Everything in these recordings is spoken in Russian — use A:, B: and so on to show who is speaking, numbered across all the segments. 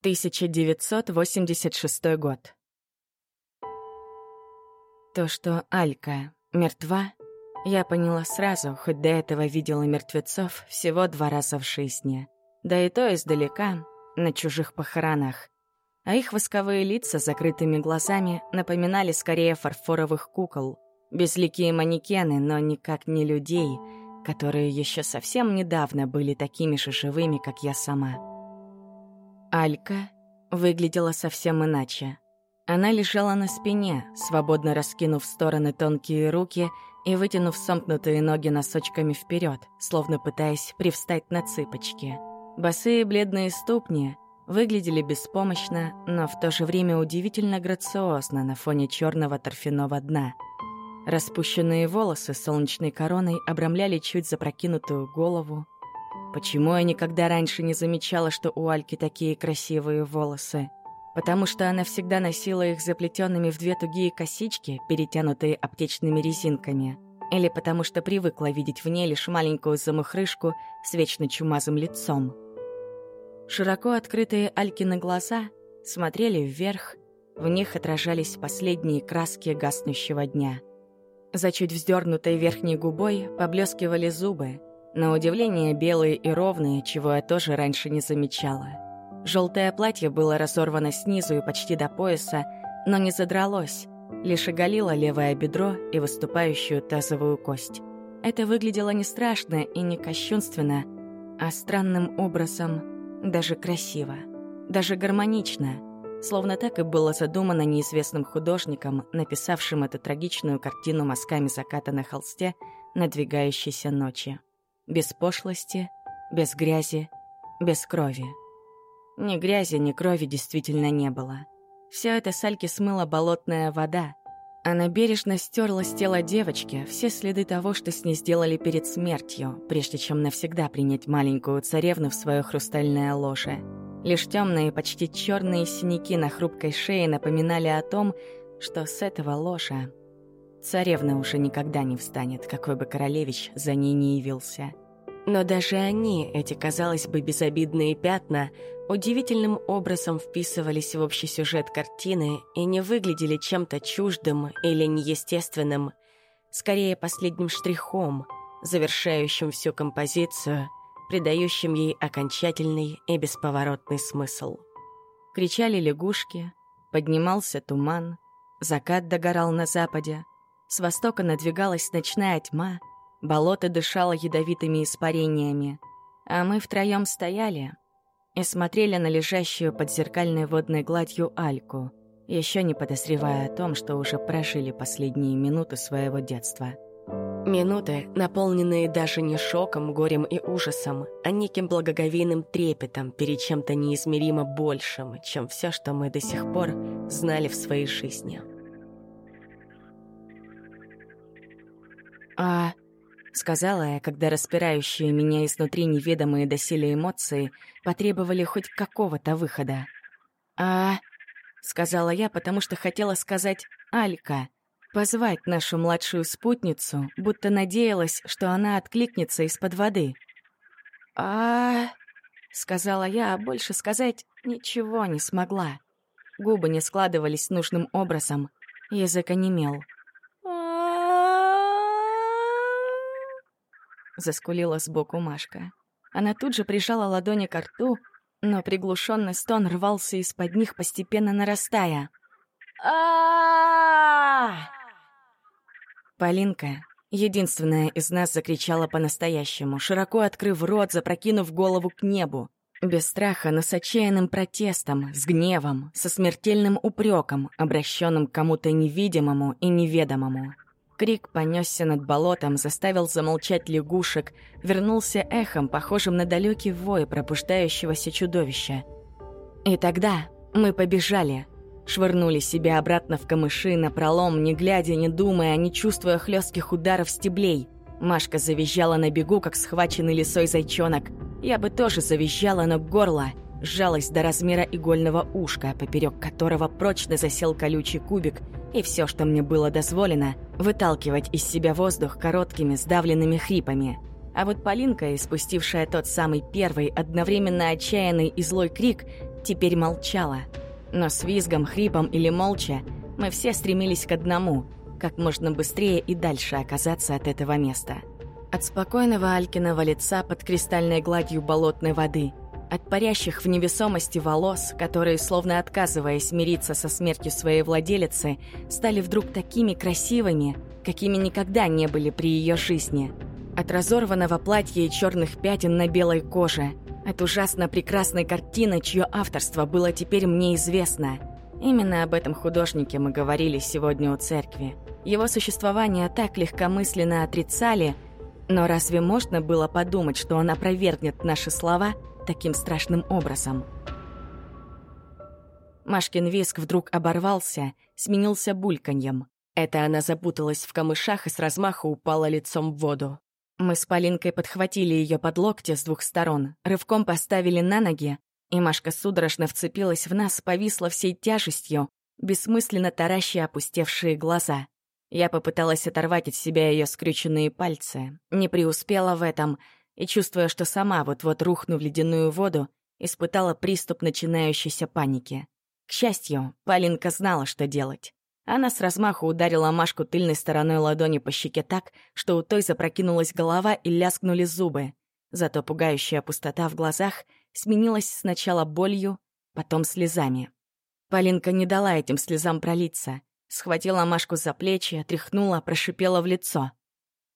A: 1986 год. То, что Алька мертва, я поняла сразу, хоть до этого видела мертвецов всего два раза в жизни. Да и то издалека, на чужих похоронах. А их восковые лица с закрытыми глазами напоминали скорее фарфоровых кукол. Безликие манекены, но никак не людей, которые еще совсем недавно были такими же живыми, как я сама. Алька выглядела совсем иначе. Она лежала на спине, свободно раскинув в стороны тонкие руки и вытянув сомкнутые ноги носочками вперед, словно пытаясь привстать на цыпочки. Босые бледные ступни выглядели беспомощно, но в то же время удивительно грациозно на фоне черного торфяного дна. Распущенные волосы солнечной короной обрамляли чуть запрокинутую голову, Почему я никогда раньше не замечала, что у Альки такие красивые волосы? Потому что она всегда носила их заплетенными в две тугие косички, перетянутые аптечными резинками. Или потому что привыкла видеть в ней лишь маленькую замухрышку с вечно чумазым лицом. Широко открытые Алькины глаза смотрели вверх, в них отражались последние краски гаснущего дня. За чуть вздернутой верхней губой поблескивали зубы, на удивление белые и ровные, чего я тоже раньше не замечала. Желтое платье было разорвано снизу и почти до пояса, но не задралось, лишь оголило левое бедро и выступающую тазовую кость. Это выглядело не страшно и не кощунственно, а странным образом даже красиво, даже гармонично, словно так и было задумано неизвестным художником, написавшим эту трагичную картину мазками заката на холсте надвигающейся ночи. Без пошлости, без грязи, без крови. Ни грязи, ни крови действительно не было. Все это сальки смыла болотная вода. Она бережно стерла с тела девочки все следы того, что с ней сделали перед смертью, прежде чем навсегда принять маленькую царевну в свое хрустальное ложе. Лишь темные, почти черные синяки на хрупкой шее напоминали о том, что с этого ложа Царевна уже никогда не встанет, какой бы королевич за ней не явился. Но даже они, эти, казалось бы, безобидные пятна, удивительным образом вписывались в общий сюжет картины и не выглядели чем-то чуждым или неестественным, скорее последним штрихом, завершающим всю композицию, придающим ей окончательный и бесповоротный смысл. Кричали лягушки, поднимался туман, закат догорал на западе, с востока надвигалась ночная тьма, болото дышало ядовитыми испарениями, а мы втроем стояли и смотрели на лежащую под зеркальной водной гладью Альку, еще не подозревая о том, что уже прожили последние минуты своего детства. Минуты, наполненные даже не шоком, горем и ужасом, а неким благоговейным трепетом перед чем-то неизмеримо большим, чем все, что мы до сих пор знали в своей жизни. «А...» — сказала я, когда распирающие меня изнутри неведомые доселе эмоции потребовали хоть какого-то выхода. «А...» — сказала я, потому что хотела сказать «Алька», позвать нашу младшую спутницу, будто надеялась, что она откликнется из-под воды. а сказала я, а больше сказать ничего не смогла. Губы не складывались нужным образом, язык онемел. Заскулила сбоку Машка. Она тут же прижала ладони к рту, но приглушенный стон рвался из-под них, постепенно нарастая. а Полинка, единственная из нас, закричала по-настоящему, широко открыв рот, запрокинув голову к небу. Без страха, но с отчаянным протестом, с гневом, со смертельным упреком, обращенным к кому-то невидимому и неведомому. Крик понесся над болотом, заставил замолчать лягушек, вернулся эхом, похожим на далекий вой пробуждающегося чудовища. И тогда мы побежали. Швырнули себя обратно в камыши, на пролом, не глядя, не думая, не чувствуя хлестких ударов стеблей. Машка завизжала на бегу, как схваченный лисой зайчонок. Я бы тоже завизжала, но горло сжалось до размера игольного ушка, поперек которого прочно засел колючий кубик — и все, что мне было дозволено, выталкивать из себя воздух короткими сдавленными хрипами. А вот Полинка, испустившая тот самый первый, одновременно отчаянный и злой крик, теперь молчала. Но с визгом, хрипом или молча мы все стремились к одному — как можно быстрее и дальше оказаться от этого места. От спокойного Алькиного лица под кристальной гладью болотной воды, от парящих в невесомости волос, которые, словно отказываясь мириться со смертью своей владелицы, стали вдруг такими красивыми, какими никогда не были при ее жизни. От разорванного платья и черных пятен на белой коже, от ужасно прекрасной картины, чье авторство было теперь мне известно. Именно об этом художнике мы говорили сегодня у церкви. Его существование так легкомысленно отрицали, но разве можно было подумать, что он опровергнет наши слова таким страшным образом? Машкин виск вдруг оборвался, сменился бульканьем. Это она запуталась в камышах и с размаху упала лицом в воду. Мы с Полинкой подхватили ее под локти с двух сторон, рывком поставили на ноги, и Машка судорожно вцепилась в нас, повисла всей тяжестью, бессмысленно тараща опустевшие глаза. Я попыталась оторвать от себя ее скрюченные пальцы, не преуспела в этом и, чувствуя, что сама вот-вот рухну в ледяную воду, испытала приступ начинающейся паники. К счастью, Полинка знала, что делать. Она с размаху ударила Машку тыльной стороной ладони по щеке так, что у той запрокинулась голова и лязгнули зубы. Зато пугающая пустота в глазах сменилась сначала болью, потом слезами. Полинка не дала этим слезам пролиться. Схватила Машку за плечи, отряхнула, прошипела в лицо.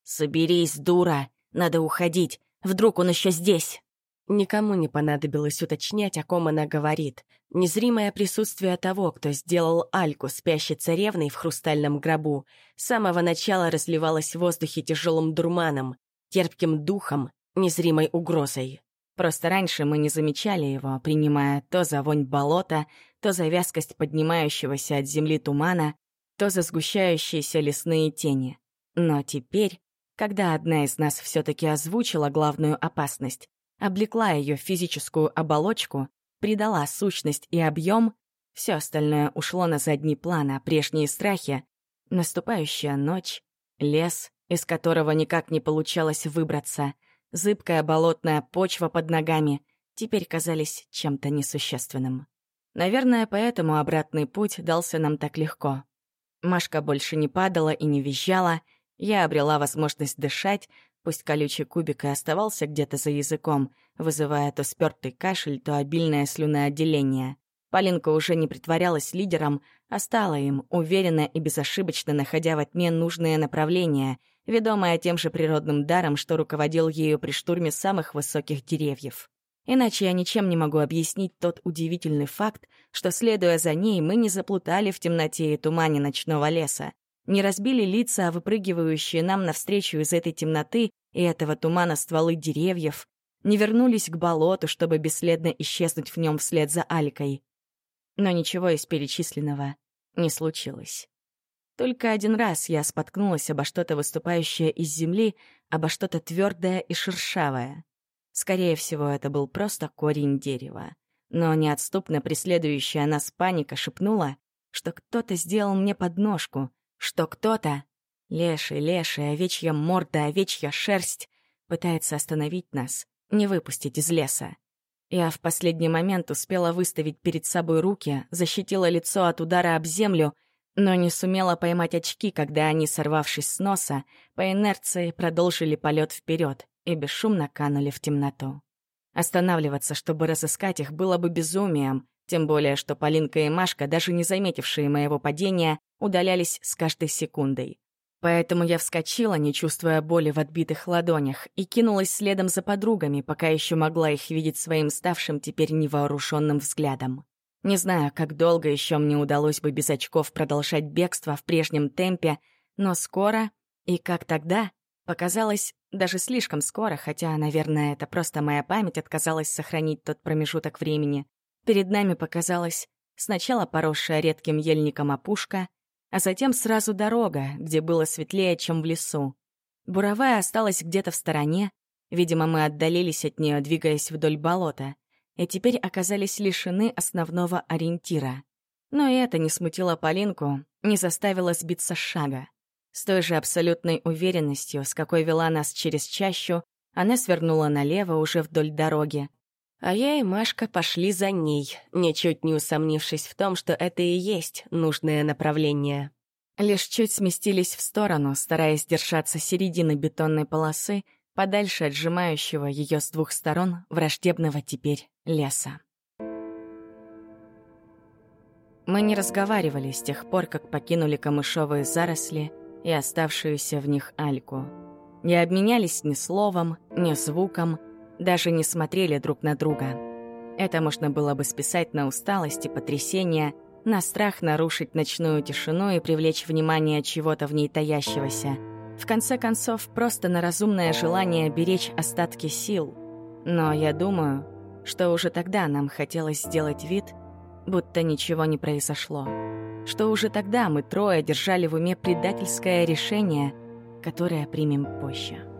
A: «Соберись, дура! Надо уходить! Вдруг он еще здесь!» Никому не понадобилось уточнять, о ком она говорит. Незримое присутствие того, кто сделал Альку спящей царевной в хрустальном гробу, с самого начала разливалось в воздухе тяжелым дурманом, терпким духом, незримой угрозой. Просто раньше мы не замечали его, принимая то за вонь болота, то за вязкость поднимающегося от земли тумана, то за сгущающиеся лесные тени. Но теперь, когда одна из нас все таки озвучила главную опасность, облекла ее физическую оболочку, придала сущность и объем, все остальное ушло на задний план, а прежние страхи — наступающая ночь, лес, из которого никак не получалось выбраться, зыбкая болотная почва под ногами — теперь казались чем-то несущественным. Наверное, поэтому обратный путь дался нам так легко. Машка больше не падала и не визжала. Я обрела возможность дышать, пусть колючий кубик и оставался где-то за языком, вызывая то спёртый кашель, то обильное слюноотделение. Полинка уже не притворялась лидером, а стала им, уверенно и безошибочно находя во тьме нужное направление, ведомая тем же природным даром, что руководил ею при штурме самых высоких деревьев. Иначе я ничем не могу объяснить тот удивительный факт, что, следуя за ней, мы не заплутали в темноте и тумане ночного леса, не разбили лица, выпрыгивающие нам навстречу из этой темноты и этого тумана стволы деревьев, не вернулись к болоту, чтобы бесследно исчезнуть в нем вслед за Алькой. Но ничего из перечисленного не случилось. Только один раз я споткнулась обо что-то выступающее из земли, обо что-то твердое и шершавое. Скорее всего, это был просто корень дерева. Но неотступно преследующая нас паника шепнула, что кто-то сделал мне подножку, что кто-то, леший, леший, овечья морда, овечья шерсть, пытается остановить нас, не выпустить из леса. Я в последний момент успела выставить перед собой руки, защитила лицо от удара об землю, но не сумела поймать очки, когда они, сорвавшись с носа, по инерции продолжили полет вперед и бесшумно канули в темноту. Останавливаться, чтобы разыскать их, было бы безумием, тем более, что Полинка и Машка, даже не заметившие моего падения, удалялись с каждой секундой. Поэтому я вскочила, не чувствуя боли в отбитых ладонях, и кинулась следом за подругами, пока еще могла их видеть своим ставшим теперь невооруженным взглядом. Не знаю, как долго еще мне удалось бы без очков продолжать бегство в прежнем темпе, но скоро, и как тогда, показалось даже слишком скоро, хотя, наверное, это просто моя память отказалась сохранить тот промежуток времени. Перед нами показалась сначала поросшая редким ельником опушка, а затем сразу дорога, где было светлее, чем в лесу. Буровая осталась где-то в стороне, видимо, мы отдалились от нее, двигаясь вдоль болота, и теперь оказались лишены основного ориентира. Но и это не смутило Полинку, не заставило сбиться с шага. С той же абсолютной уверенностью, с какой вела нас через чащу, Она свернула налево уже вдоль дороги. А я и Машка пошли за ней, ничуть не усомнившись в том, что это и есть нужное направление. Лишь чуть сместились в сторону, стараясь держаться середины бетонной полосы, подальше от сжимающего ее с двух сторон враждебного теперь леса. Мы не разговаривали с тех пор, как покинули камышовые заросли и оставшуюся в них Альку. Не обменялись ни словом, ни звуком, даже не смотрели друг на друга. Это можно было бы списать на усталость и потрясение, на страх нарушить ночную тишину и привлечь внимание чего-то в ней таящегося. В конце концов, просто на разумное желание беречь остатки сил. Но я думаю, что уже тогда нам хотелось сделать вид, будто ничего не произошло. Что уже тогда мы трое держали в уме предательское решение, которое примем позже.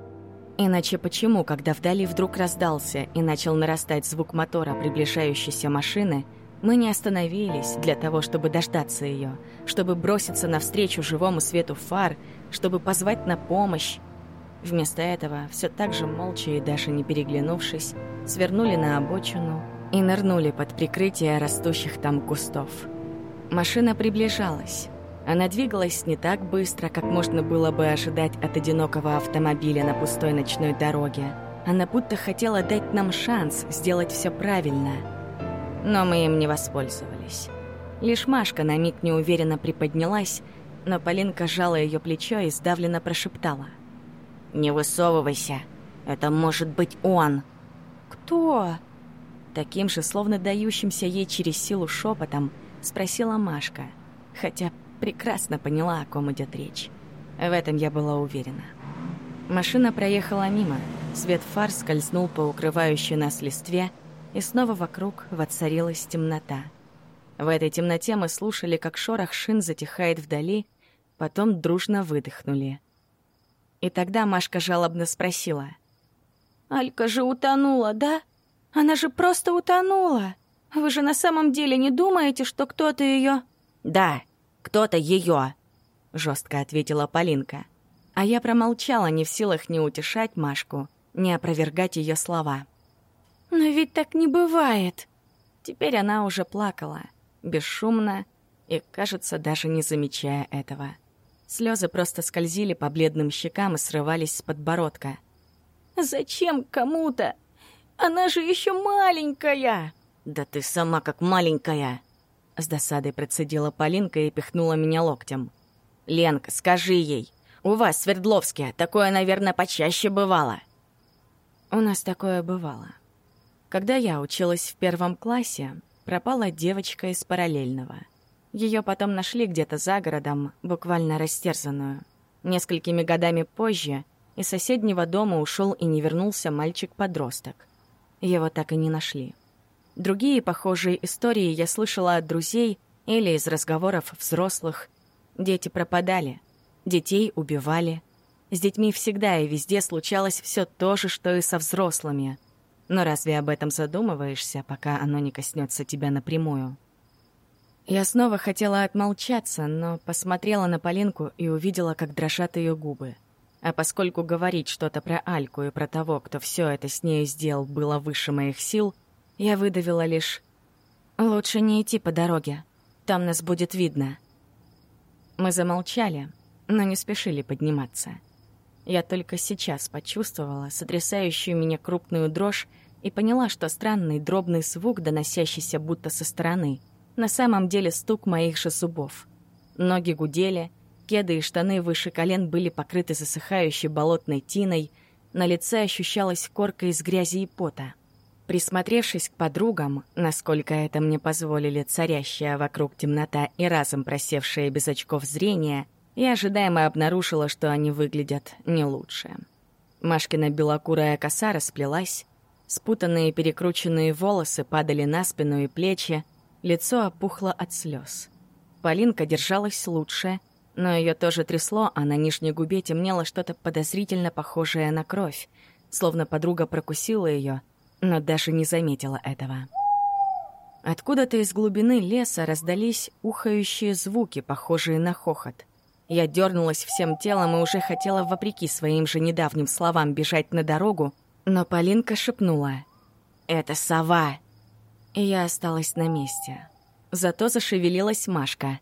A: Иначе почему, когда вдали вдруг раздался и начал нарастать звук мотора приближающейся машины, мы не остановились для того, чтобы дождаться ее, чтобы броситься навстречу живому свету фар, чтобы позвать на помощь? Вместо этого, все так же молча и даже не переглянувшись, свернули на обочину и нырнули под прикрытие растущих там кустов. Машина приближалась. Она двигалась не так быстро, как можно было бы ожидать от одинокого автомобиля на пустой ночной дороге. Она будто хотела дать нам шанс сделать все правильно. Но мы им не воспользовались. Лишь Машка на миг неуверенно приподнялась, но Полинка сжала ее плечо и сдавленно прошептала. «Не высовывайся, это может быть он!» «Кто?» Таким же, словно дающимся ей через силу шепотом, спросила Машка, хотя прекрасно поняла, о ком идет речь. В этом я была уверена. Машина проехала мимо, свет фар скользнул по укрывающей нас листве, и снова вокруг воцарилась темнота. В этой темноте мы слушали, как шорох шин затихает вдали, потом дружно выдохнули. И тогда Машка жалобно спросила. «Алька же утонула, да? Она же просто утонула! Вы же на самом деле не думаете, что кто-то ее...» «Да, кто-то ее, жестко ответила Полинка. А я промолчала, не в силах ни утешать Машку, ни опровергать ее слова. «Но ведь так не бывает!» Теперь она уже плакала, бесшумно и, кажется, даже не замечая этого. Слезы просто скользили по бледным щекам и срывались с подбородка. «Зачем кому-то? Она же еще маленькая!» «Да ты сама как маленькая!» С досадой процедила Полинка и пихнула меня локтем. «Ленка, скажи ей, у вас в Свердловске такое, наверное, почаще бывало». «У нас такое бывало. Когда я училась в первом классе, пропала девочка из параллельного. Ее потом нашли где-то за городом, буквально растерзанную. Несколькими годами позже из соседнего дома ушел и не вернулся мальчик-подросток. Его так и не нашли. Другие похожие истории я слышала от друзей или из разговоров взрослых. Дети пропадали, детей убивали. С детьми всегда и везде случалось все то же, что и со взрослыми. Но разве об этом задумываешься, пока оно не коснется тебя напрямую? Я снова хотела отмолчаться, но посмотрела на Полинку и увидела, как дрожат ее губы. А поскольку говорить что-то про Альку и про того, кто все это с ней сделал, было выше моих сил, я выдавила лишь «Лучше не идти по дороге, там нас будет видно». Мы замолчали, но не спешили подниматься. Я только сейчас почувствовала сотрясающую меня крупную дрожь и поняла, что странный дробный звук, доносящийся будто со стороны, на самом деле стук моих же зубов. Ноги гудели, кеды и штаны выше колен были покрыты засыхающей болотной тиной, на лице ощущалась корка из грязи и пота. Присмотревшись к подругам, насколько это мне позволили царящая вокруг темнота и разом просевшая без очков зрения, я ожидаемо обнаружила, что они выглядят не лучше. Машкина белокурая коса расплелась, спутанные перекрученные волосы падали на спину и плечи, лицо опухло от слез. Полинка держалась лучше, но ее тоже трясло, а на нижней губе темнело что-то подозрительно похожее на кровь, словно подруга прокусила ее но даже не заметила этого. Откуда-то из глубины леса раздались ухающие звуки, похожие на хохот. Я дернулась всем телом и уже хотела, вопреки своим же недавним словам, бежать на дорогу, Но Полинка шепнула. «Это сова!» И я осталась на месте. Зато зашевелилась Машка.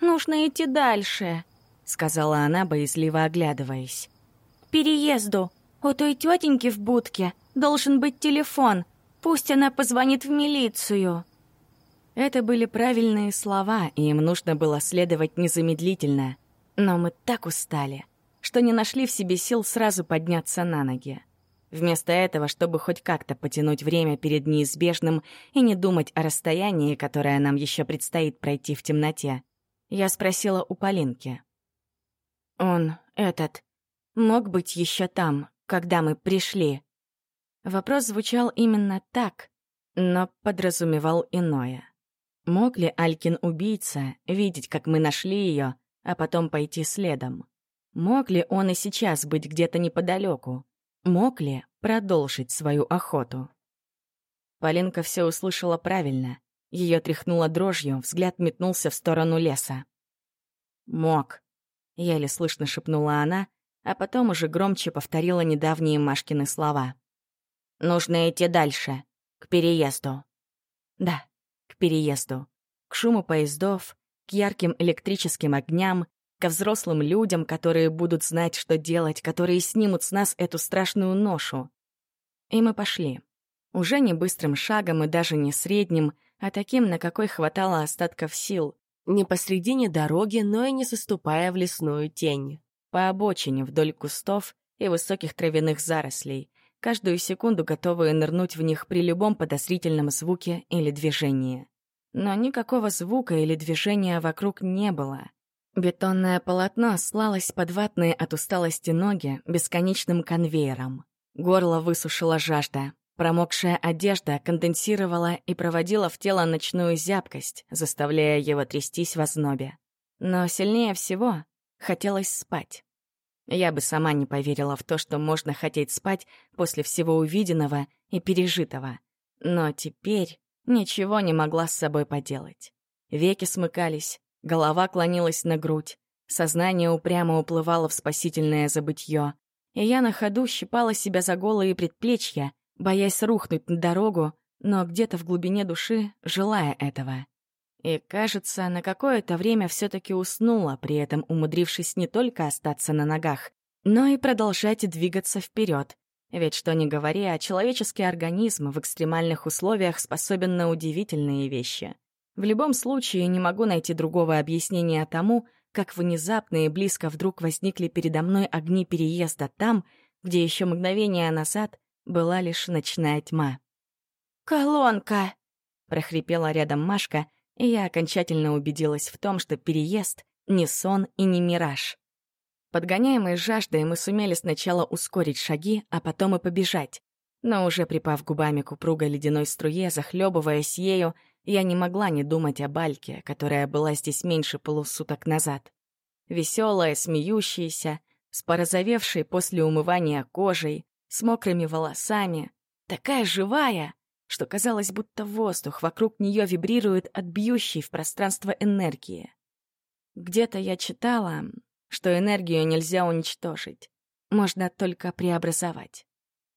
A: «Нужно идти дальше», — сказала она, боязливо оглядываясь. «К переезду. У той тетеньки в будке должен быть телефон. Пусть она позвонит в милицию». Это были правильные слова, и им нужно было следовать незамедлительно. Но мы так устали, что не нашли в себе сил сразу подняться на ноги. Вместо этого, чтобы хоть как-то потянуть время перед неизбежным и не думать о расстоянии, которое нам еще предстоит пройти в темноте, я спросила у Полинки. «Он, этот, мог быть еще там, когда мы пришли?» Вопрос звучал именно так, но подразумевал иное. Мог ли Алькин-убийца видеть, как мы нашли ее, а потом пойти следом? Мог ли он и сейчас быть где-то неподалеку? Мог ли продолжить свою охоту? Полинка все услышала правильно. Ее тряхнуло дрожью, взгляд метнулся в сторону леса. «Мог», — еле слышно шепнула она, а потом уже громче повторила недавние Машкины слова. «Нужно идти дальше, к переезду». «Да, к переезду, к шуму поездов, к ярким электрическим огням, ко взрослым людям, которые будут знать, что делать, которые снимут с нас эту страшную ношу. И мы пошли. Уже не быстрым шагом и даже не средним, а таким, на какой хватало остатков сил. Не посредине дороги, но и не заступая в лесную тень. По обочине вдоль кустов и высоких травяных зарослей, каждую секунду готовые нырнуть в них при любом подозрительном звуке или движении. Но никакого звука или движения вокруг не было. Бетонное полотно слалось под ватные от усталости ноги бесконечным конвейером. Горло высушила жажда. Промокшая одежда конденсировала и проводила в тело ночную зябкость, заставляя его трястись в ознобе. Но сильнее всего хотелось спать. Я бы сама не поверила в то, что можно хотеть спать после всего увиденного и пережитого. Но теперь ничего не могла с собой поделать. Веки смыкались, голова клонилась на грудь, сознание упрямо уплывало в спасительное забытье, и я на ходу щипала себя за голые предплечья, боясь рухнуть на дорогу, но где-то в глубине души желая этого. И, кажется, на какое-то время все таки уснула, при этом умудрившись не только остаться на ногах, но и продолжать двигаться вперед. Ведь что ни говори, а человеческий организм в экстремальных условиях способен на удивительные вещи. В любом случае, не могу найти другого объяснения тому, как внезапно и близко вдруг возникли передо мной огни переезда там, где еще мгновение назад была лишь ночная тьма. «Колонка!» — прохрипела рядом Машка, и я окончательно убедилась в том, что переезд — не сон и не мираж. Подгоняемые жаждой мы сумели сначала ускорить шаги, а потом и побежать. Но уже припав губами к упругой ледяной струе, захлебываясь ею, я не могла не думать о Бальке, которая была здесь меньше полусуток назад. Веселая, смеющаяся, с порозовевшей после умывания кожей, с мокрыми волосами, такая живая, что казалось, будто воздух вокруг нее вибрирует от бьющей в пространство энергии. Где-то я читала, что энергию нельзя уничтожить, можно только преобразовать.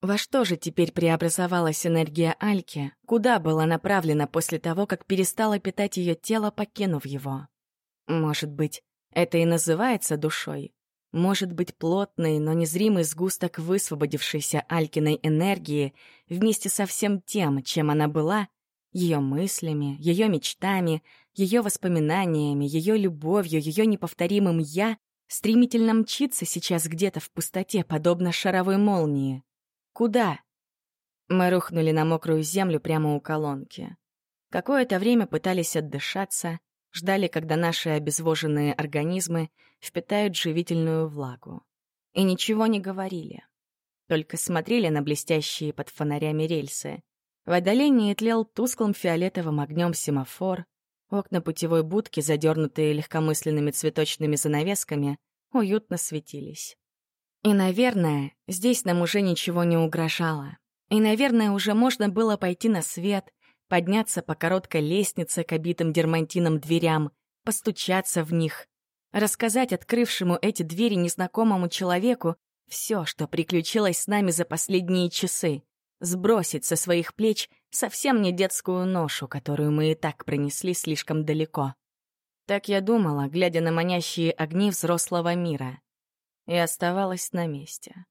A: Во что же теперь преобразовалась энергия Альки, куда была направлена после того, как перестала питать ее тело, покинув его? Может быть, это и называется душой? Может быть, плотный, но незримый сгусток высвободившейся Алькиной энергии вместе со всем тем, чем она была, ее мыслями, ее мечтами, ее воспоминаниями, ее любовью, ее неповторимым «я» стремительно мчится сейчас где-то в пустоте, подобно шаровой молнии. Куда? Мы рухнули на мокрую землю прямо у колонки. Какое-то время пытались отдышаться, ждали, когда наши обезвоженные организмы впитают живительную влагу. И ничего не говорили. Только смотрели на блестящие под фонарями рельсы. В отдалении тлел тусклым фиолетовым огнем семафор, окна путевой будки, задернутые легкомысленными цветочными занавесками, уютно светились. И, наверное, здесь нам уже ничего не угрожало. И, наверное, уже можно было пойти на свет, подняться по короткой лестнице к обитым дермантином дверям, постучаться в них, рассказать открывшему эти двери незнакомому человеку, Все, что приключилось с нами за последние часы. Сбросить со своих плеч совсем не детскую ношу, которую мы и так пронесли слишком далеко. Так я думала, глядя на манящие огни взрослого мира. И оставалась на месте.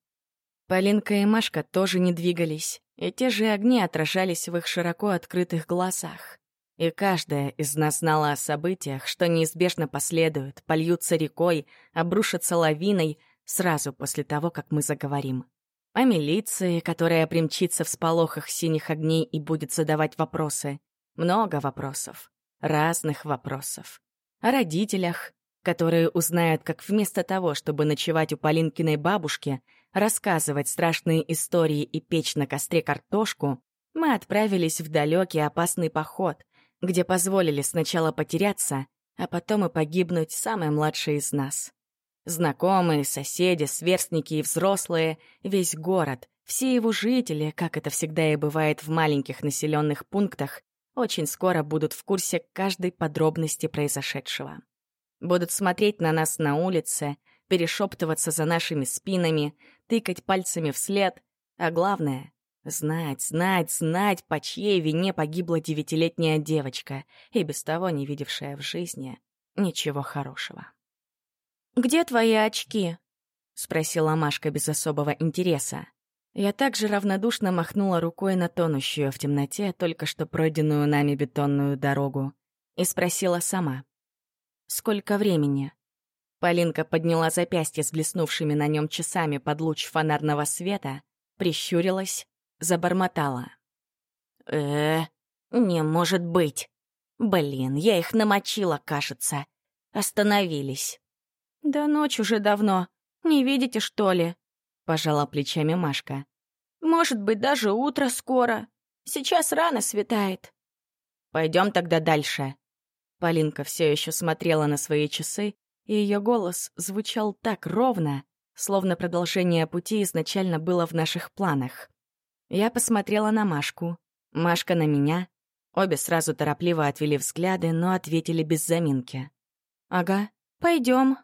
A: Полинка и Машка тоже не двигались, и те же огни отражались в их широко открытых глазах. И каждая из нас знала о событиях, что неизбежно последуют, польются рекой, обрушатся лавиной сразу после того, как мы заговорим. О милиции, которая примчится в сполохах синих огней и будет задавать вопросы. Много вопросов. Разных вопросов. О родителях, которые узнают, как вместо того, чтобы ночевать у Полинкиной бабушки, рассказывать страшные истории и печь на костре картошку, мы отправились в далекий опасный поход, где позволили сначала потеряться, а потом и погибнуть самой младшей из нас. Знакомые, соседи, сверстники и взрослые, весь город, все его жители, как это всегда и бывает в маленьких населенных пунктах, очень скоро будут в курсе каждой подробности произошедшего. Будут смотреть на нас на улице, перешептываться за нашими спинами, тыкать пальцами вслед, а главное Знать, знать, знать, по чьей вине погибла девятилетняя девочка, и без того не видевшая в жизни ничего хорошего.
B: «Где твои очки?»
A: — спросила Машка без особого интереса. Я также равнодушно махнула рукой на тонущую в темноте только что пройденную нами бетонную дорогу и спросила сама. «Сколько времени?» Полинка подняла запястье с блеснувшими на нем часами под луч фонарного света, прищурилась забормотала. э не может быть. Блин, я их намочила, кажется. Остановились.
B: Да ночь уже давно. Не видите, что ли?
A: Пожала плечами Машка.
B: Может быть, даже утро скоро. Сейчас рано светает.
A: Пойдем тогда дальше. Полинка все еще смотрела на свои часы, и ее голос звучал так ровно, словно продолжение пути изначально было в наших планах. Я посмотрела на Машку, Машка на меня. Обе сразу торопливо отвели взгляды, но ответили без заминки. «Ага, пойдем.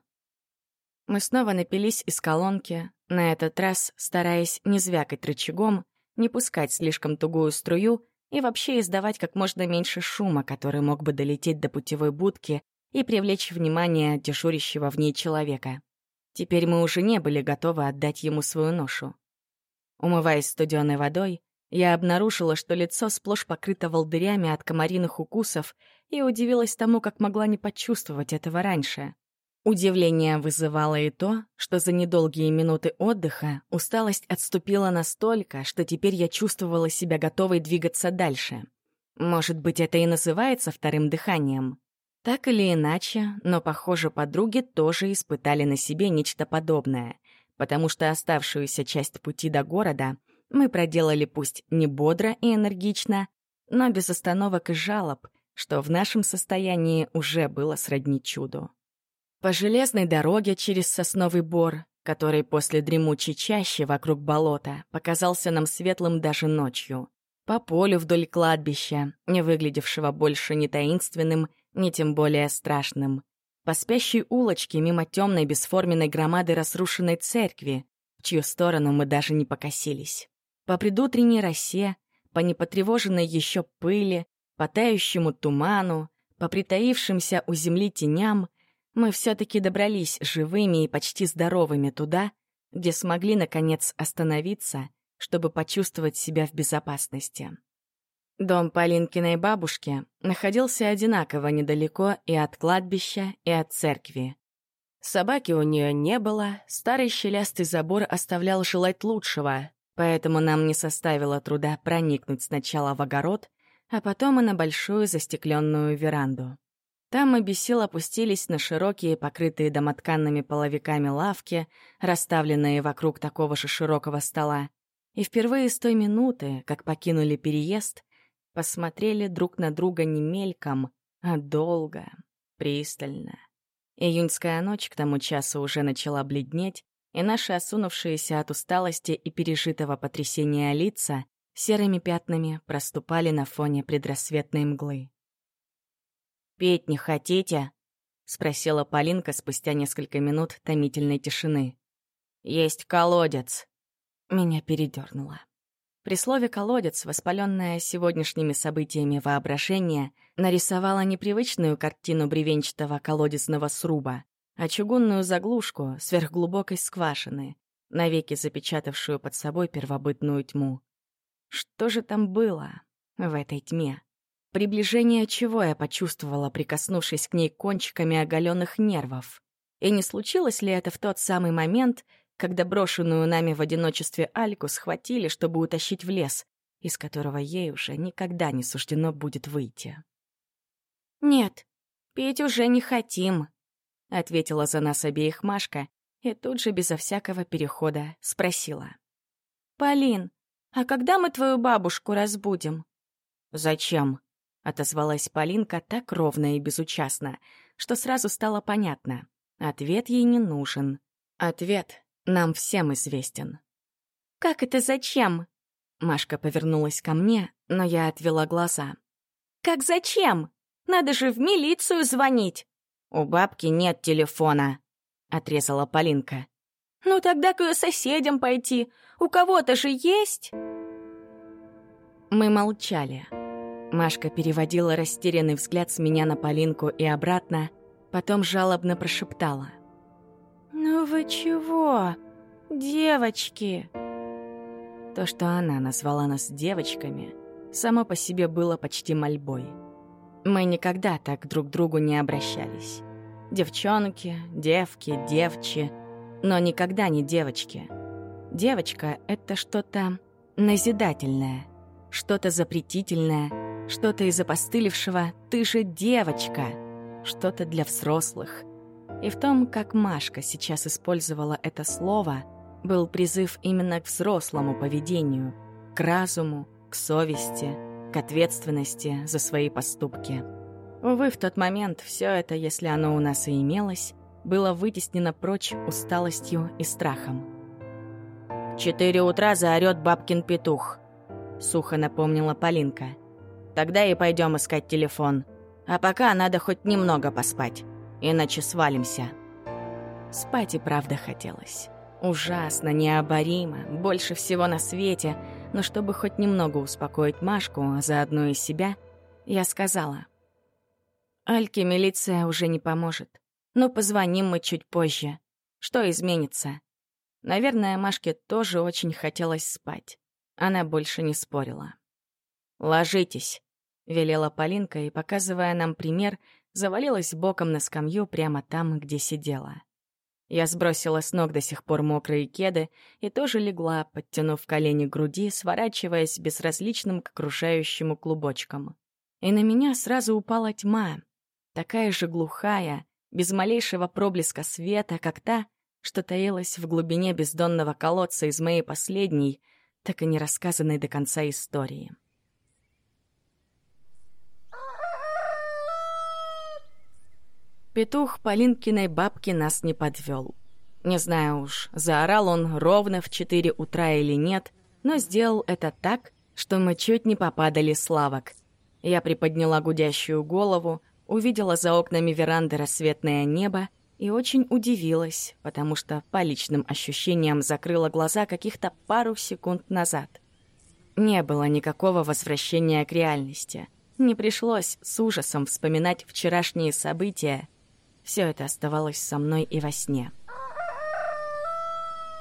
A: Мы снова напились из колонки, на этот раз стараясь не звякать рычагом, не пускать слишком тугую струю и вообще издавать как можно меньше шума, который мог бы долететь до путевой будки и привлечь внимание дежурящего в ней человека. Теперь мы уже не были готовы отдать ему свою ношу. Умываясь студеной водой, я обнаружила, что лицо сплошь покрыто волдырями от комариных укусов и удивилась тому, как могла не почувствовать этого раньше. Удивление вызывало и то, что за недолгие минуты отдыха усталость отступила настолько, что теперь я чувствовала себя готовой двигаться дальше. Может быть, это и называется вторым дыханием. Так или иначе, но, похоже, подруги тоже испытали на себе нечто подобное потому что оставшуюся часть пути до города мы проделали пусть не бодро и энергично, но без остановок и жалоб, что в нашем состоянии уже было сродни чуду. По железной дороге через сосновый бор, который после дремучей чащи вокруг болота показался нам светлым даже ночью, по полю вдоль кладбища, не выглядевшего больше ни таинственным, ни тем более страшным, по спящей улочке мимо темной бесформенной громады разрушенной церкви, в чью сторону мы даже не покосились. По предутренней росе, по непотревоженной еще пыли, по тающему туману, по притаившимся у земли теням, мы все-таки добрались живыми и почти здоровыми туда, где смогли, наконец, остановиться, чтобы почувствовать себя в безопасности. Дом Полинкиной бабушки находился одинаково недалеко и от кладбища, и от церкви. Собаки у нее не было, старый щелястый забор оставлял желать лучшего, поэтому нам не составило труда проникнуть сначала в огород, а потом и на большую застекленную веранду. Там мы без сил опустились на широкие, покрытые домотканными половиками лавки, расставленные вокруг такого же широкого стола. И впервые с той минуты, как покинули переезд, посмотрели друг на друга не мельком, а долго, пристально. Июньская ночь к тому часу уже начала бледнеть, и наши осунувшиеся от усталости и пережитого потрясения лица серыми пятнами проступали на фоне предрассветной мглы. «Петь не хотите?» — спросила Полинка спустя несколько минут томительной тишины. Есть колодец. Меня передернуло. При слове «колодец» воспаленное сегодняшними событиями воображение нарисовало непривычную картину бревенчатого колодезного сруба, а чугунную заглушку сверхглубокой сквашины, навеки запечатавшую под собой первобытную тьму. Что же там было в этой тьме? Приближение чего я почувствовала, прикоснувшись к ней кончиками оголенных нервов? И не случилось ли это в тот самый момент, когда брошенную нами в одиночестве Альку схватили, чтобы утащить в лес, из которого ей уже никогда не суждено будет выйти.
B: «Нет, пить уже не хотим», —
A: ответила за нас обеих Машка и тут же безо всякого перехода спросила.
B: «Полин, а когда мы твою бабушку разбудим?»
A: «Зачем?» — отозвалась Полинка так ровно и безучастно, что сразу стало понятно. Ответ ей не нужен. Ответ нам всем известен.
B: «Как это зачем?»
A: Машка повернулась ко мне, но я отвела глаза.
B: «Как зачем? Надо же в милицию звонить!»
A: «У бабки нет телефона», — отрезала Полинка.
B: «Ну тогда к ее соседям пойти. У кого-то же есть?»
A: Мы молчали. Машка переводила растерянный взгляд с меня на Полинку и обратно, потом жалобно прошептала —
B: «Ну вы чего, девочки?»
A: То, что она назвала нас девочками, само по себе было почти мольбой. Мы никогда так друг к другу не обращались. Девчонки, девки, девчи, но никогда не девочки. Девочка — это что-то назидательное, что-то запретительное, что-то из опостылевшего «ты же девочка», что-то для взрослых — и в том, как Машка сейчас использовала это слово, был призыв именно к взрослому поведению, к разуму, к совести, к ответственности за свои поступки. Увы, в тот момент все это, если оно у нас и имелось, было вытеснено прочь усталостью и страхом. «В четыре утра заорет бабкин петух», — сухо напомнила Полинка. «Тогда и пойдем искать телефон. А пока надо хоть немного поспать» иначе свалимся». Спать и правда хотелось. Ужасно, необоримо, больше всего на свете, но чтобы хоть немного успокоить Машку, а заодно и себя, я сказала. «Альке милиция уже не поможет. Но позвоним мы чуть позже. Что изменится?» Наверное, Машке тоже очень хотелось спать. Она больше не спорила. «Ложитесь», — велела Полинка и, показывая нам пример, завалилась боком на скамью прямо там, где сидела. Я сбросила с ног до сих пор мокрые кеды и тоже легла, подтянув колени к груди, сворачиваясь безразличным к окружающему клубочкам. И на меня сразу упала тьма, такая же глухая, без малейшего проблеска света, как та, что таилась в глубине бездонного колодца из моей последней, так и не рассказанной до конца истории. Петух Полинкиной бабки нас не подвел. Не знаю уж, заорал он ровно в четыре утра или нет, но сделал это так, что мы чуть не попадали с лавок. Я приподняла гудящую голову, увидела за окнами веранды рассветное небо и очень удивилась, потому что по личным ощущениям закрыла глаза каких-то пару секунд назад. Не было никакого возвращения к реальности. Не пришлось с ужасом вспоминать вчерашние события все это оставалось со мной и во сне.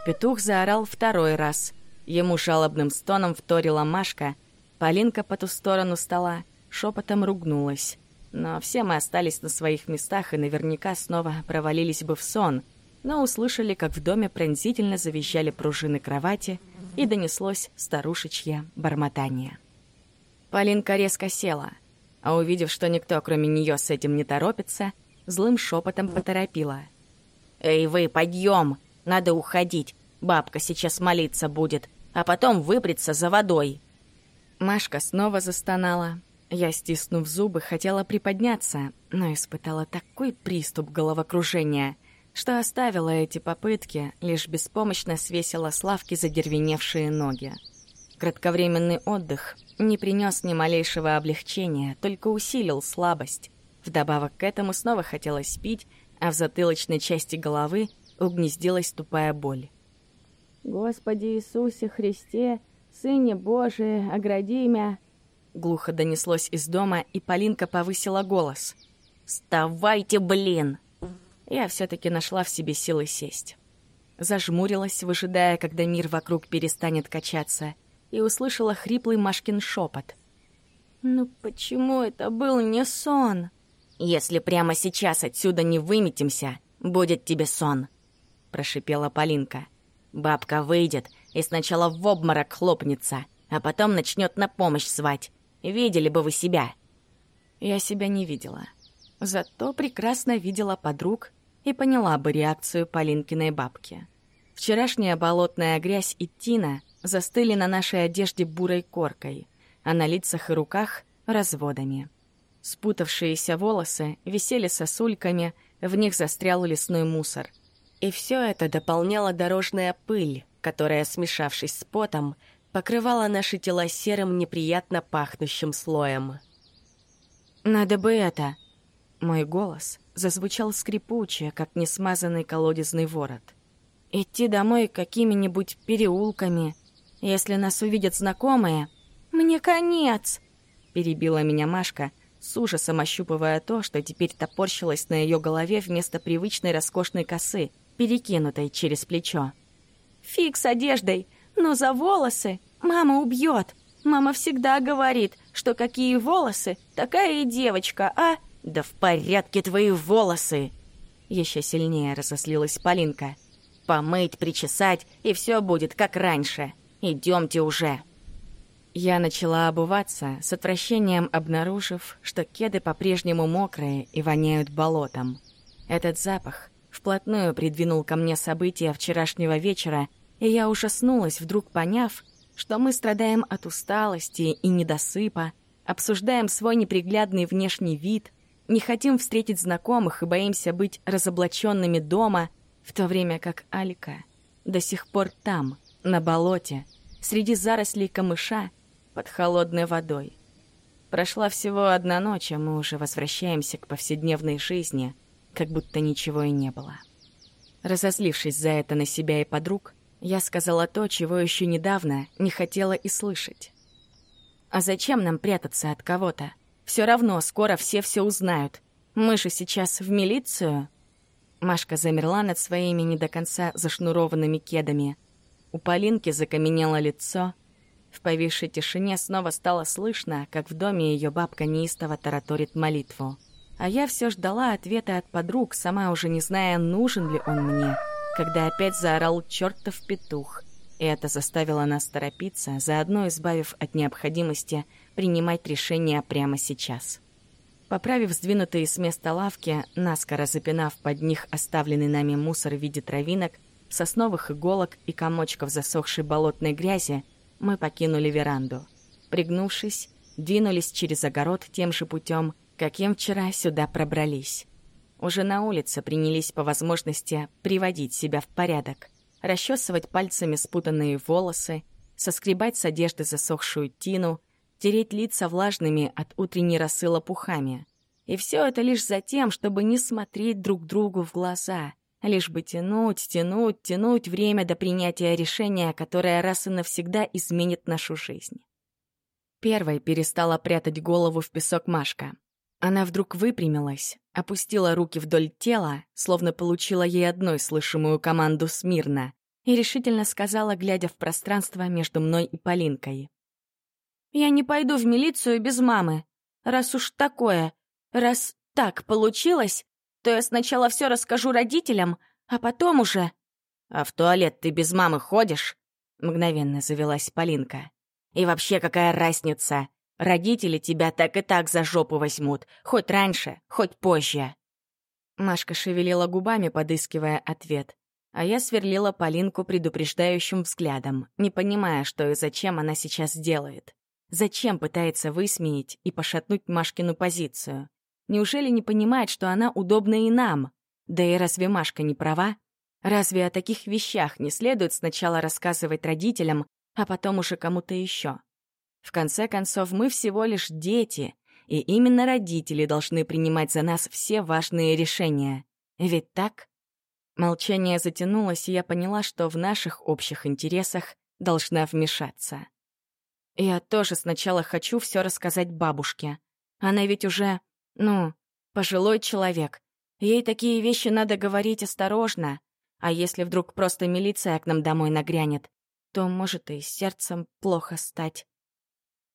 A: Петух заорал второй раз. Ему жалобным стоном вторила Машка. Полинка по ту сторону стола шепотом ругнулась. Но все мы остались на своих местах и наверняка снова провалились бы в сон, но услышали, как в доме пронзительно завизжали пружины кровати и донеслось старушечье бормотание. Полинка резко села, а увидев, что никто, кроме нее, с этим не торопится, злым шепотом поторопила. «Эй вы, подъем! Надо уходить. Бабка сейчас молиться будет, а потом выбриться за водой». Машка снова застонала. Я, стиснув зубы, хотела приподняться, но испытала такой приступ головокружения, что оставила эти попытки, лишь беспомощно свесила с лавки задервеневшие ноги. Кратковременный отдых не принес ни малейшего облегчения, только усилил слабость. Вдобавок к этому снова хотелось пить, а в затылочной части головы угнездилась тупая боль.
B: «Господи Иисусе Христе, Сыне Божий, огради мя!»
A: Глухо донеслось из дома, и Полинка повысила голос.
B: «Вставайте, блин!»
A: Я все таки нашла в себе силы сесть. Зажмурилась, выжидая, когда мир вокруг перестанет качаться, и услышала хриплый Машкин шепот.
B: «Ну почему это был не сон?»
A: «Если прямо сейчас отсюда не выметимся, будет тебе сон», — прошипела Полинка. «Бабка выйдет и сначала в обморок хлопнется, а потом начнет на помощь звать. Видели бы вы себя?» Я себя не видела. Зато прекрасно видела подруг и поняла бы реакцию Полинкиной бабки. Вчерашняя болотная грязь и тина застыли на нашей одежде бурой коркой, а на лицах и руках — разводами. Спутавшиеся волосы висели сосульками, в них застрял лесной мусор. И все это дополняла дорожная пыль, которая, смешавшись с потом, покрывала наши тела серым неприятно пахнущим слоем. «Надо бы это!» Мой голос зазвучал скрипуче, как несмазанный колодезный ворот. «Идти домой какими-нибудь переулками. Если нас увидят знакомые...»
B: «Мне конец!»
A: — перебила меня Машка, с ужасом ощупывая то, что теперь топорщилось на ее голове вместо привычной роскошной косы, перекинутой через плечо.
B: «Фиг с одеждой, но за волосы мама убьет. Мама всегда говорит, что какие волосы, такая и девочка, а...»
A: «Да в порядке твои волосы!» Еще сильнее разослилась Полинка. «Помыть, причесать, и все будет как раньше. Идемте уже!» Я начала обуваться, с отвращением обнаружив, что кеды по-прежнему мокрые и воняют болотом. Этот запах вплотную придвинул ко мне события вчерашнего вечера, и я ужаснулась, вдруг поняв, что мы страдаем от усталости и недосыпа, обсуждаем свой неприглядный внешний вид, не хотим встретить знакомых и боимся быть разоблаченными дома, в то время как Алька до сих пор там, на болоте, среди зарослей камыша, под холодной водой. Прошла всего одна ночь, а мы уже возвращаемся к повседневной жизни, как будто ничего и не было. Разозлившись за это на себя и подруг, я сказала то, чего еще недавно не хотела и слышать. «А зачем нам прятаться от кого-то? Все равно скоро все все узнают. Мы же сейчас в милицию». Машка замерла над своими не до конца зашнурованными кедами. У Полинки закаменело лицо, в повисшей тишине снова стало слышно, как в доме ее бабка неистово тараторит молитву. А я все ждала ответа от подруг, сама уже не зная, нужен ли он мне, когда опять заорал чертов петух. И это заставило нас торопиться, заодно избавив от необходимости принимать решение прямо сейчас. Поправив сдвинутые с места лавки, наскоро запинав под них оставленный нами мусор в виде травинок, сосновых иголок и комочков засохшей болотной грязи, мы покинули веранду. Пригнувшись, двинулись через огород тем же путем, каким вчера сюда пробрались. Уже на улице принялись по возможности приводить себя в порядок, расчесывать пальцами спутанные волосы, соскребать с одежды засохшую тину, тереть лица влажными от утренней росы лопухами. И все это лишь за тем, чтобы не смотреть друг другу в глаза — Лишь бы тянуть, тянуть, тянуть время до принятия решения, которое раз и навсегда изменит нашу жизнь. Первой перестала прятать голову в песок Машка. Она вдруг выпрямилась, опустила руки вдоль тела, словно получила ей одной слышимую команду смирно, и решительно сказала, глядя в пространство между мной и Полинкой.
B: «Я не пойду в милицию без мамы. Раз уж такое, раз так получилось, то я сначала все расскажу родителям, а потом уже...»
A: «А в туалет ты без мамы ходишь?» — мгновенно завелась Полинка. «И вообще какая разница? Родители тебя так и так за жопу возьмут, хоть раньше, хоть позже». Машка шевелила губами, подыскивая ответ, а я сверлила Полинку предупреждающим взглядом, не понимая, что и зачем она сейчас делает. Зачем пытается высмеять и пошатнуть Машкину позицию? Неужели не понимает, что она удобна и нам? Да и разве Машка не права? Разве о таких вещах не следует сначала рассказывать родителям, а потом уже кому-то еще? В конце концов, мы всего лишь дети, и именно родители должны принимать за нас все важные решения. Ведь так? Молчание затянулось, и я поняла, что в наших общих интересах должна вмешаться. Я тоже сначала хочу все рассказать бабушке. Она ведь уже, ну, пожилой человек. Ей такие вещи надо говорить осторожно. А если вдруг просто милиция к нам домой нагрянет, то может и сердцем плохо стать.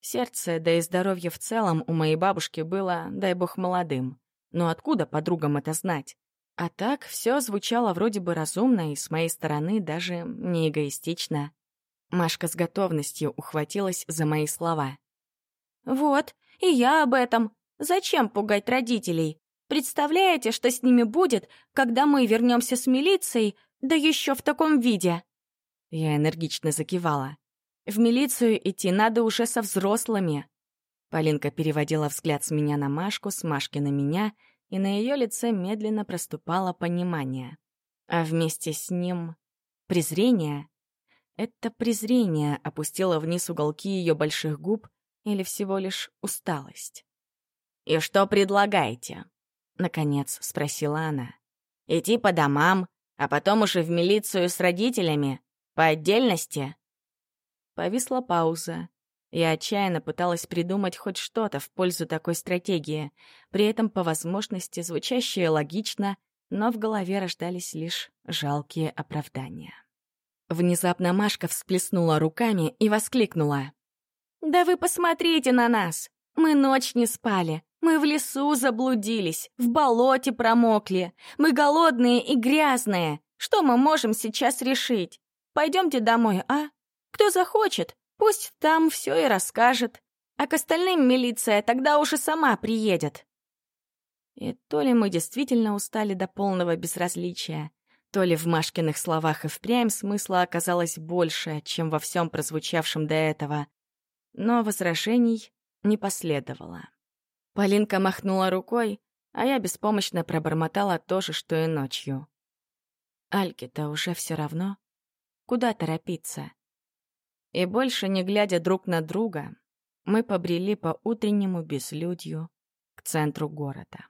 A: Сердце, да и здоровье в целом у моей бабушки было, дай бог, молодым. Но откуда подругам это знать? А так все звучало вроде бы разумно и с моей стороны даже не эгоистично. Машка с готовностью ухватилась за мои слова.
B: «Вот, и я об этом. Зачем пугать родителей? Представляете, что с ними будет, когда мы вернемся с милицией, да еще в таком виде?»
A: Я энергично закивала. «В милицию идти надо уже со взрослыми». Полинка переводила взгляд с меня на Машку, с Машки на меня, и на ее лице медленно проступало понимание. А вместе с ним — презрение. Это презрение опустило вниз уголки ее больших губ или всего лишь усталость. «И что предлагаете?» — наконец спросила она. «Идти по домам, а потом уже в милицию с родителями? По отдельности?» Повисла пауза. Я отчаянно пыталась придумать хоть что-то в пользу такой стратегии, при этом по возможности звучащее логично, но в голове рождались лишь жалкие оправдания. Внезапно Машка всплеснула руками и воскликнула.
B: «Да вы посмотрите на нас! Мы ночь не спали, мы в лесу заблудились, в болоте промокли, мы голодные и грязные. Что мы можем сейчас решить? Пойдемте домой, а? Кто захочет, пусть там все и расскажет. А к остальным милиция тогда уже сама приедет».
A: И то ли мы действительно устали до полного безразличия, то ли в Машкиных словах и впрямь смысла оказалось больше, чем во всем прозвучавшем до этого. Но возражений не последовало. Полинка махнула рукой, а я беспомощно пробормотала то же, что и ночью. Альке-то уже все равно. Куда торопиться? И больше не глядя друг на друга, мы побрели по утреннему безлюдью к центру города.